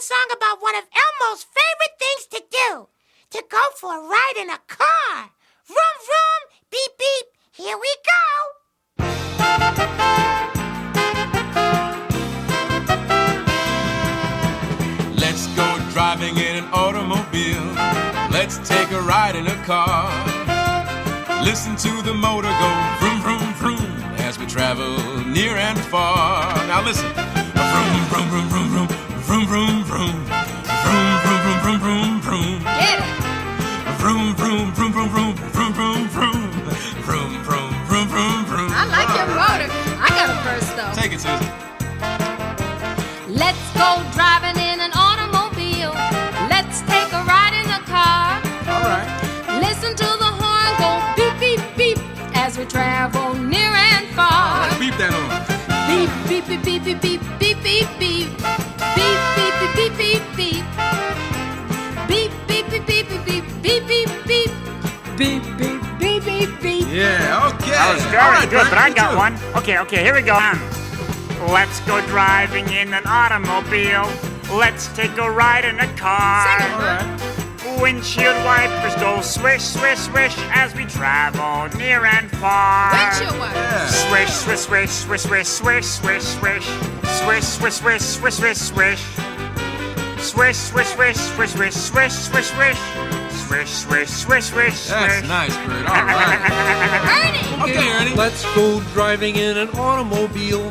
song about one of Elmo's favorite things to do to go for a ride in a car. Vroom, vroom, beep, beep. Here we go. Let's go driving in an automobile. Let's take a ride in a car. Listen to the motor go vroom, vroom, vroom as we travel near and far. Now listen. Vroom, vroom, vroom, vroom, Susan. Let's go driving in an automobile. Let's take a ride in the car. All right. Listen to the horn go beep, beep, beep as we travel near and far. Beep that on. Beep, beep, beep, beep, beep, beep, beep, beep, beep. Beep, beep, beep, beep, beep, beep. Beep, beep, beep, beep, beep, beep, beep, beep, beep. Beep, beep, beep, beep, beep. Yeah, okay. That was All very right, good, Frank, but I you got too. one. Okay, okay, here we go. Um, Let's go driving in an automobile. Let's take a ride in a car. Sing it, All right. Windshield wipers go swish, swish, swish as we travel near and far. Windshield wiper. Yeah. Swish, swish, swish, swish, swish, swish, swish, swish, swish, swish, swish, swish, swish, swish. Swish, swish, swish, swish, swish, swish, swish, swish. Swish, swish, swish, swish, That's swish. nice, Bert. All right. Ernie. Okay, Ernie. Let's go driving in an automobile.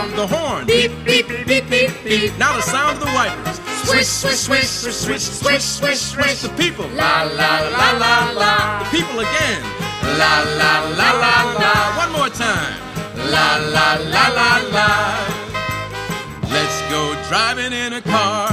vroom. The horn. Beep, beep, beep, beep, beep. Now the sound of the wipers. Swish, swish, swish, swish, swish, swish, swish, swish. The people. La, la, la, la, la. The people again. La, la, la, la, la. One more time. La, la, la, la, la. Let's go driving in a car.